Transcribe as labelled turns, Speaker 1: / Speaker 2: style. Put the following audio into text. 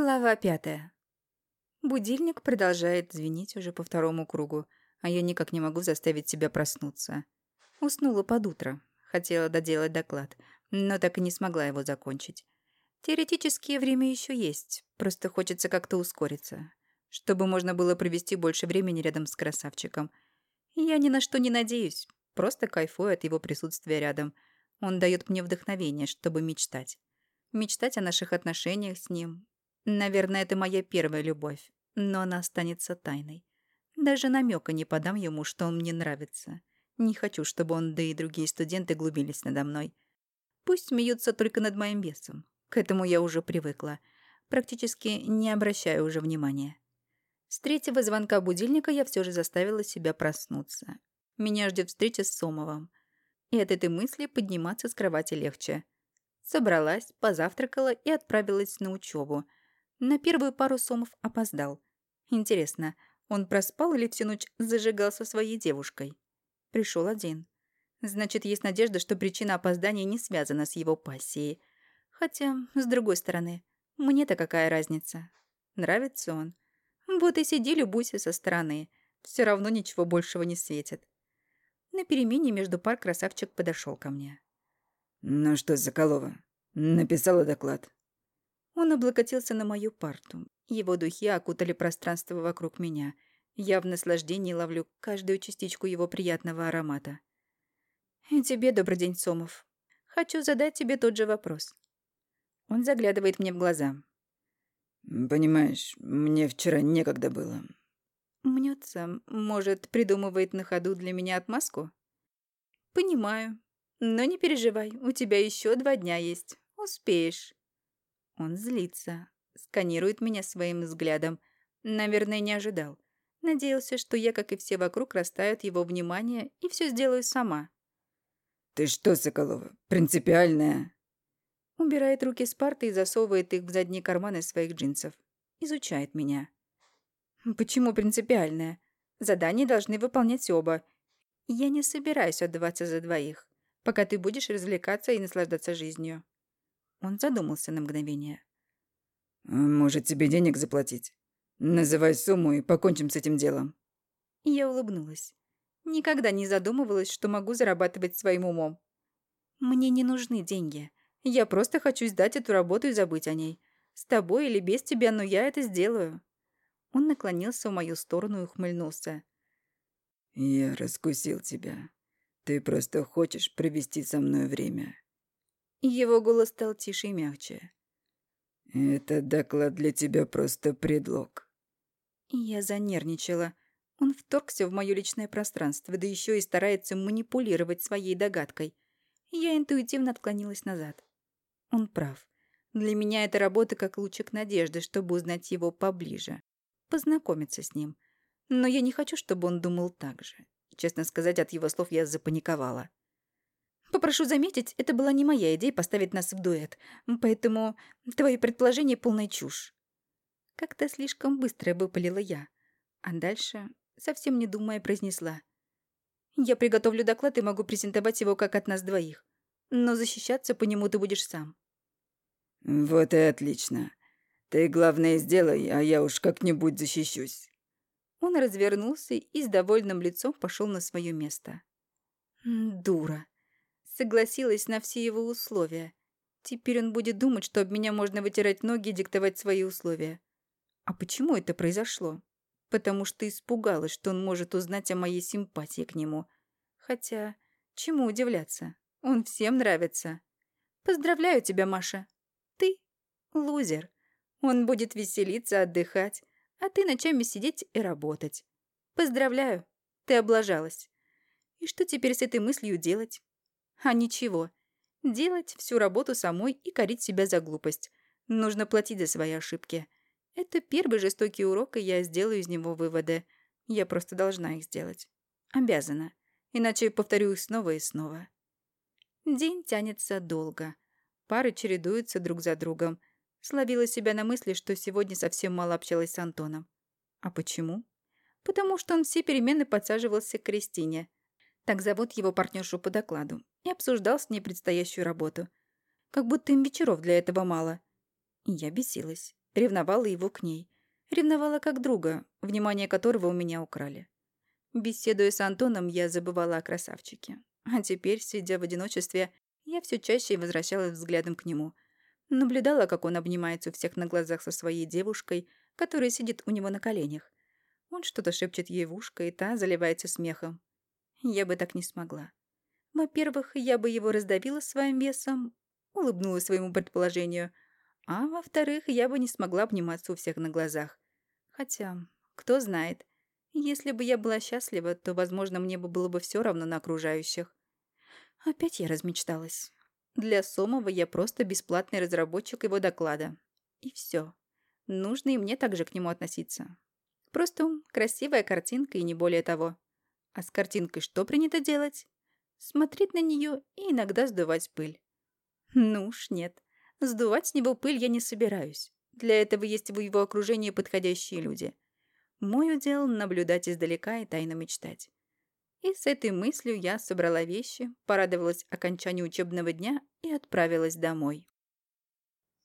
Speaker 1: Глава пятая. Будильник продолжает звенеть уже по второму кругу, а я никак не могу заставить себя проснуться. Уснула под утро. Хотела доделать доклад, но так и не смогла его закончить. Теоретически время еще есть, просто хочется как-то ускориться, чтобы можно было провести больше времени рядом с красавчиком. Я ни на что не надеюсь, просто кайфую от его присутствия рядом. Он дает мне вдохновение, чтобы мечтать. Мечтать о наших отношениях с ним, Наверное, это моя первая любовь, но она останется тайной. Даже намека не подам ему, что он мне нравится. Не хочу, чтобы он, да и другие студенты глубились надо мной. Пусть смеются только над моим весом. К этому я уже привыкла. Практически не обращаю уже внимания. С третьего звонка будильника я все же заставила себя проснуться. Меня ждет встреча с Сомовым. И от этой мысли подниматься с кровати легче. Собралась, позавтракала и отправилась на учебу – на первую пару сомов опоздал. Интересно, он проспал или всю ночь зажигал со своей девушкой? Пришел один. Значит, есть надежда, что причина опоздания не связана с его пассией. Хотя, с другой стороны, мне-то какая разница? Нравится он? Вот и сиди, любуйся со стороны. Все равно ничего большего не светит. На перемене между пар красавчик подошел ко мне.
Speaker 2: «Ну что, Соколова, написала доклад?»
Speaker 1: Он облокотился на мою парту. Его духи окутали пространство вокруг меня. Я в наслаждении ловлю каждую частичку его приятного аромата. «И тебе добрый день, Сомов. Хочу задать тебе тот же вопрос». Он заглядывает мне в глаза.
Speaker 2: «Понимаешь, мне вчера некогда было».
Speaker 1: Мнется, может, придумывает на ходу для меня отмазку? «Понимаю. Но не переживай, у тебя еще два дня есть. Успеешь». Он злится, сканирует меня своим взглядом. Наверное, не ожидал. Надеялся, что я, как и все вокруг, растают его внимание и все сделаю сама.
Speaker 2: «Ты что, Соколова, принципиальная?»
Speaker 1: Убирает руки с парты и засовывает их в задние карманы своих джинсов. Изучает меня. «Почему принципиальная? Задания должны выполнять оба. Я не собираюсь отдаваться за двоих, пока ты будешь развлекаться и наслаждаться жизнью. Он задумался на мгновение.
Speaker 2: «А «Может, тебе денег заплатить? Называй сумму и покончим с этим делом».
Speaker 1: Я улыбнулась. Никогда не задумывалась, что могу зарабатывать своим умом. Мне не нужны деньги. Я просто хочу сдать эту работу и забыть о ней. С тобой или без тебя, но я это сделаю. Он наклонился в мою сторону и ухмыльнулся.
Speaker 2: «Я раскусил тебя. Ты просто хочешь провести со мной время.
Speaker 1: Его голос стал тише и мягче.
Speaker 2: «Этот доклад для тебя просто предлог».
Speaker 1: Я занервничала. Он вторгся в мое личное пространство, да еще и старается манипулировать своей догадкой. Я интуитивно отклонилась назад. Он прав. Для меня это работа как лучик надежды, чтобы узнать его поближе. Познакомиться с ним. Но я не хочу, чтобы он думал так же. Честно сказать, от его слов я запаниковала. Попрошу заметить, это была не моя идея поставить нас в дуэт, поэтому твои предположения полная чушь. Как-то слишком быстро выпалила я, а дальше, совсем не думая, произнесла. Я приготовлю доклад и могу презентовать его как от нас двоих, но защищаться по нему ты будешь сам.
Speaker 2: Вот и отлично. Ты, главное, сделай, а я уж как-нибудь защищусь.
Speaker 1: Он развернулся и с довольным лицом пошел на свое место. Дура. Согласилась на все его условия. Теперь он будет думать, что об меня можно вытирать ноги и диктовать свои условия. А почему это произошло? Потому что испугалась, что он может узнать о моей симпатии к нему. Хотя, чему удивляться? Он всем нравится. Поздравляю тебя, Маша. Ты — лузер. Он будет веселиться, отдыхать, а ты ночами сидеть и работать. Поздравляю, ты облажалась. И что теперь с этой мыслью делать? А ничего. Делать всю работу самой и корить себя за глупость. Нужно платить за свои ошибки. Это первый жестокий урок, и я сделаю из него выводы. Я просто должна их сделать. Обязана. Иначе повторю их снова и снова. День тянется долго. Пары чередуются друг за другом. Словила себя на мысли, что сегодня совсем мало общалась с Антоном. А почему? Потому что он все перемены подсаживался к Кристине. Так зовут его партнершу по докладу и обсуждал с ней предстоящую работу. Как будто им вечеров для этого мало. И я бесилась. Ревновала его к ней. Ревновала как друга, внимание которого у меня украли. Беседуя с Антоном, я забывала о красавчике. А теперь, сидя в одиночестве, я все чаще возвращалась взглядом к нему. Наблюдала, как он обнимается у всех на глазах со своей девушкой, которая сидит у него на коленях. Он что-то шепчет ей в ушко, и та заливается смехом. Я бы так не смогла. Во-первых, я бы его раздавила своим весом, улыбнулась своему предположению, а во-вторых, я бы не смогла обниматься у всех на глазах. Хотя, кто знает, если бы я была счастлива, то, возможно, мне бы было бы все равно на окружающих. Опять я размечталась. Для Сомова я просто бесплатный разработчик его доклада. И все. Нужно и мне также к нему относиться. Просто красивая картинка и не более того. А с картинкой что принято делать? Смотреть на нее и иногда сдувать пыль. Ну уж нет. Сдувать с него пыль я не собираюсь. Для этого есть в его окружении подходящие люди. Мой удел — наблюдать издалека и тайно мечтать. И с этой мыслью я собрала вещи, порадовалась окончанию учебного дня и отправилась домой.